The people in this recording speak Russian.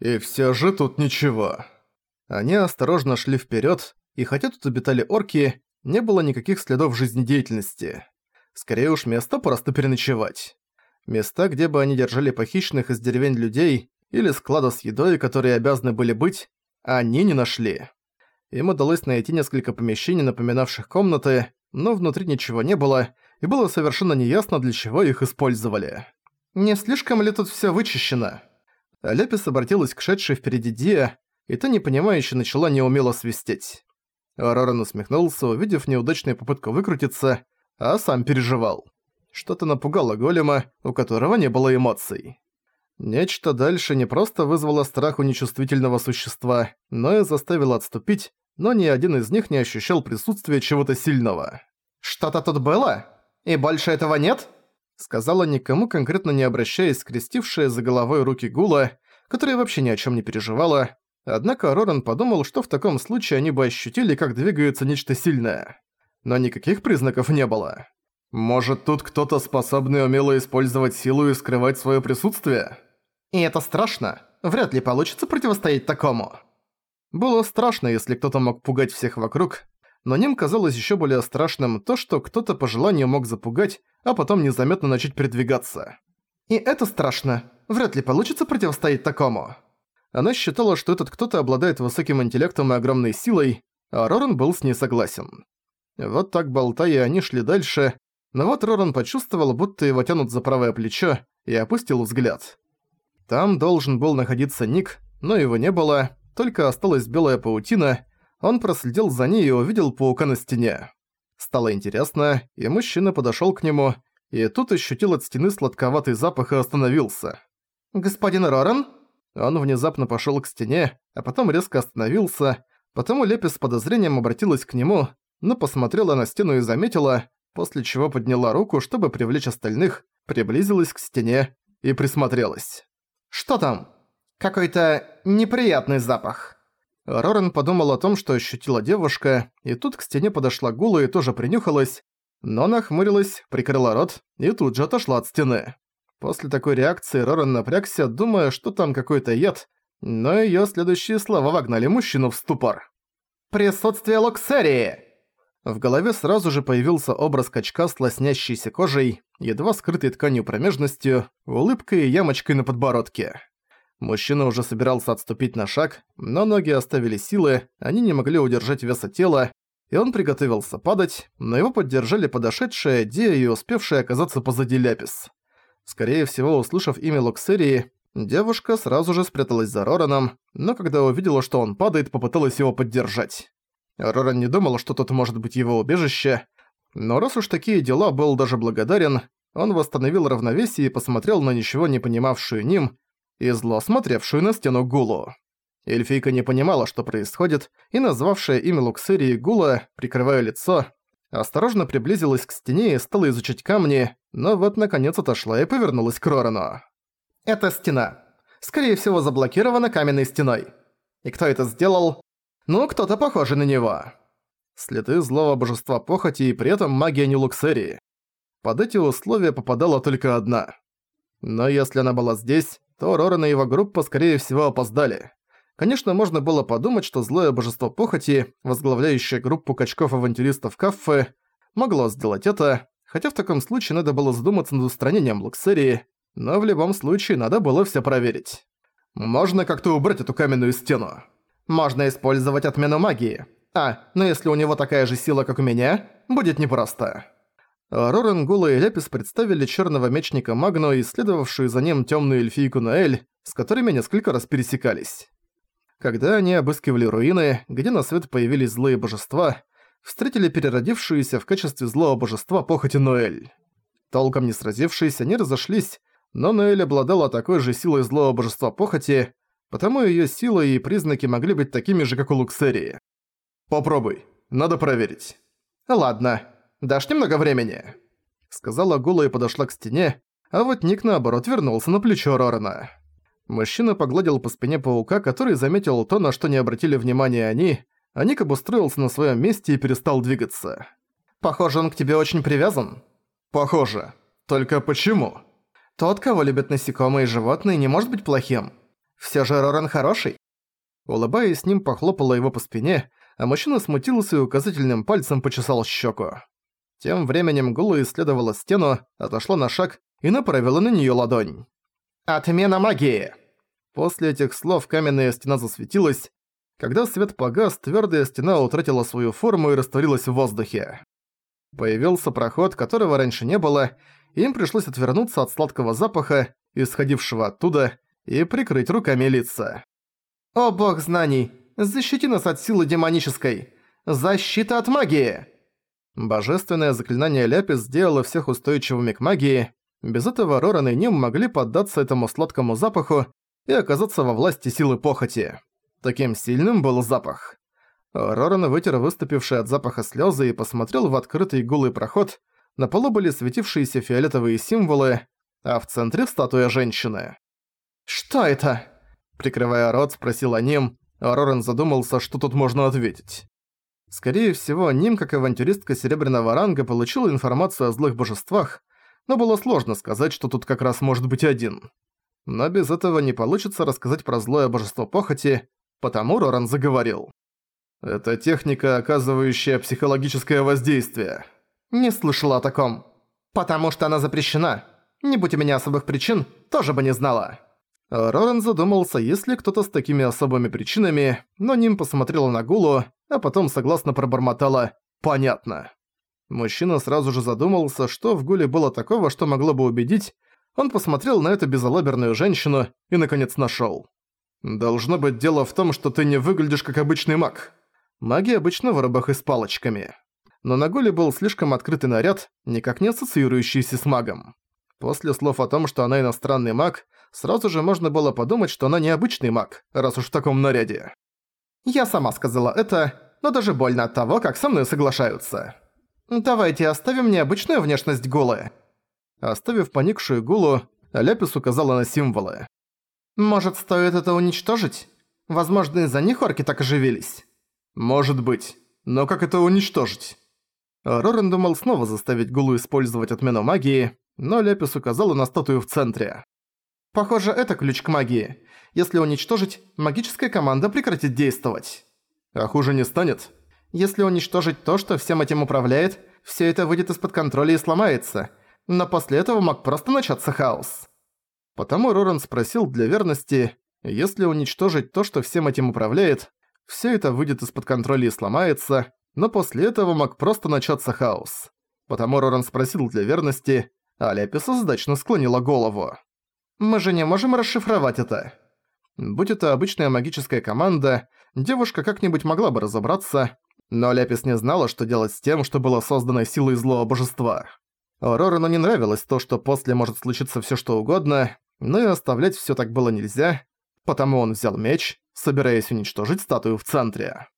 И все же тут ничего. Они осторожно шли вперед, и хотя тут обитали орки, не было никаких следов жизнедеятельности. Скорее уж место просто переночевать. Места, где бы они держали похищенных из деревень людей, или склада с едой, которые обязаны были быть, они не нашли. Им удалось найти несколько помещений, напоминавших комнаты, но внутри ничего не было, и было совершенно неясно, для чего их использовали. «Не слишком ли тут всё вычищено?» Лепис обратилась к шедшей впереди Диа, и та непонимающе начала неумело свистеть. Роран усмехнулся, увидев неудачную попытку выкрутиться, а сам переживал. Что-то напугало голема, у которого не было эмоций. Нечто дальше не просто вызвало страх у нечувствительного существа, но и заставило отступить, но ни один из них не ощущал присутствия чего-то сильного. «Что-то тут было? И больше этого нет?» Сказала никому конкретно не обращаясь, скрестившая за головой руки Гула, которая вообще ни о чем не переживала, однако Роран подумал, что в таком случае они бы ощутили, как двигается нечто сильное. Но никаких признаков не было. «Может, тут кто-то способный умело использовать силу и скрывать свое присутствие?» И это страшно. Вряд ли получится противостоять такому. Было страшно, если кто-то мог пугать всех вокруг, но ним казалось еще более страшным то, что кто-то по желанию мог запугать, а потом незаметно начать передвигаться. И это страшно. Вряд ли получится противостоять такому. Она считала, что этот кто-то обладает высоким интеллектом и огромной силой, а Роран был с ней согласен. Вот так болтая, они шли дальше, но вот Роран почувствовал, будто его тянут за правое плечо, и опустил взгляд. Там должен был находиться Ник, но его не было, только осталась белая паутина. Он проследил за ней и увидел паука на стене. Стало интересно, и мужчина подошёл к нему, и тут ощутил от стены сладковатый запах и остановился. «Господин Роран?» Он внезапно пошёл к стене, а потом резко остановился, потому Лепис с подозрением обратилась к нему, но посмотрела на стену и заметила, после чего подняла руку, чтобы привлечь остальных, приблизилась к стене и присмотрелась. «Что там?» «Какой-то неприятный запах». Рорен подумал о том, что ощутила девушка, и тут к стене подошла Гула и тоже принюхалась, но нахмурилась, прикрыла рот и тут же отошла от стены. После такой реакции Рорен напрягся, думая, что там какой-то яд, но её следующие слова вогнали мужчину в ступор. «Присутствие Локсерии!» В голове сразу же появился образ качка с лоснящейся кожей, едва скрытой тканью промежностью, улыбкой и ямочкой на подбородке. Мужчина уже собирался отступить на шаг, но ноги оставили силы, они не могли удержать веса тела, и он приготовился падать, но его поддержали подошедшая Дия и успевшая оказаться позади Ляпис. Скорее всего, услышав имя Локсерии, девушка сразу же спряталась за Рораном, но когда увидела, что он падает, попыталась его поддержать. Роран не думал, что тут может быть его убежище, но раз уж такие дела был даже благодарен, он восстановил равновесие и посмотрел на ничего не понимавшую Ним и зло смотревшую на стену Гулу. Эльфийка не понимала, что происходит, и назвавшая имя Луксерии Гула, прикрывая лицо, осторожно приблизилась к стене и стала изучать камни, но вот наконец отошла и повернулась к Рорану. «Это стена. Скорее всего заблокирована каменной стеной. И кто это сделал? Ну, кто-то похожий на него. Следы злого божества похоти и при этом магия не Луксерии. Под эти условия попадала только одна. Но если она была здесь, то Роран и его группа скорее всего опоздали. Конечно, можно было подумать, что злое божество похоти, возглавляющее группу качков-авантюристов Каффе, могло сделать это, хотя в таком случае надо было задуматься над устранением Луксерии, но в любом случае надо было все проверить. Можно как-то убрать эту каменную стену. Можно использовать отмену магии. А, но если у него такая же сила, как у меня, будет непросто. Рорен, Гула и Лепис представили черного мечника Магну и следовавшую за ним темную эльфийку Наэль, с которыми несколько раз пересекались. Когда они обыскивали руины, где на свет появились злые божества, встретили переродившуюся в качестве злого божества похоти Ноэль. Толком не сразившись, они разошлись, но Ноэль обладала такой же силой злого божества похоти, потому её сила и признаки могли быть такими же, как у Луксерии. «Попробуй, надо проверить». «Ладно, дашь немного времени?» Сказала Гула и подошла к стене, а вот Ник наоборот вернулся на плечо Рорана. Мужчина погладил по спине паука, который заметил то, на что не обратили внимания они, а Ник обустроился на своём месте и перестал двигаться. «Похоже, он к тебе очень привязан?» «Похоже. Только почему?» «Тот, кого любят насекомые и животные, не может быть плохим. Всё же Роран хороший». Улыбаясь, с ним похлопала его по спине, а мужчина смутился и указательным пальцем почесал щеку. Тем временем Гула исследовала стену, отошла на шаг и направила на неё ладонь. «Отмена магии!» После этих слов каменная стена засветилась. Когда свет погас, твёрдая стена утратила свою форму и растворилась в воздухе. Появился проход, которого раньше не было, и им пришлось отвернуться от сладкого запаха, исходившего оттуда, и прикрыть руками лица. «О бог знаний! Защити нас от силы демонической! Защита от магии!» Божественное заклинание Ляпис сделало всех устойчивыми к магии. Без этого Роран и Ним могли поддаться этому сладкому запаху и оказаться во власти силы похоти. Таким сильным был запах. Роран вытер выступившие от запаха слезы и посмотрел в открытый голый проход. На полу были светившиеся фиолетовые символы, а в центре статуя женщины. «Что это?» Прикрывая рот, спросил о ним, Рорен задумался, что тут можно ответить. Скорее всего, Ним, как авантюристка серебряного ранга, получила информацию о злых божествах, но было сложно сказать, что тут как раз может быть один. Но без этого не получится рассказать про злое божество похоти, потому Роран заговорил. «Это техника, оказывающая психологическое воздействие». «Не слышала о таком. Потому что она запрещена. Не будь у меня особых причин, тоже бы не знала». Роран задумался, есть ли кто-то с такими особыми причинами, но Ним посмотрела на Гулу, а потом согласно пробормотала «понятно». Мужчина сразу же задумался, что в Гуле было такого, что могло бы убедить. Он посмотрел на эту безалаберную женщину и, наконец, нашёл. «Должно быть дело в том, что ты не выглядишь как обычный маг. Маги обычно в рыбах и с палочками. Но на Гуле был слишком открытый наряд, никак не ассоциирующийся с магом. После слов о том, что она иностранный маг, сразу же можно было подумать, что она необычный маг, раз уж в таком наряде. Я сама сказала это, но даже больно от того, как со мной соглашаются. Давайте оставим необычную внешность Гулы. Оставив поникшую Гулу, Ляпис указала на символы. Может, стоит это уничтожить? Возможно, из-за них орки так оживились. Может быть. Но как это уничтожить? Рорен думал снова заставить Гулу использовать отмену магии, но Ляпис указала на статую в центре. Похоже, это ключ к магии. Если уничтожить, магическая команда прекратит действовать. А хуже не станет? Если уничтожить то, что всем этим управляет, все это выйдет из-под контроля и сломается. Но после этого мог просто начаться хаос. Потому Роран спросил для верности, если уничтожить то, что всем этим управляет, все это выйдет из-под контроля и сломается, но после этого мог просто начаться хаос. Потому Роран спросил для верности, а Ляписа сдачно склонила голову. Мы же не можем расшифровать это. Будь это обычная магическая команда, девушка как-нибудь могла бы разобраться, но Ляпис не знала, что делать с тем, что было создано силой злого божества. Рорану не нравилось то, что после может случиться всё что угодно, но и оставлять всё так было нельзя, потому он взял меч, собираясь уничтожить статую в центре.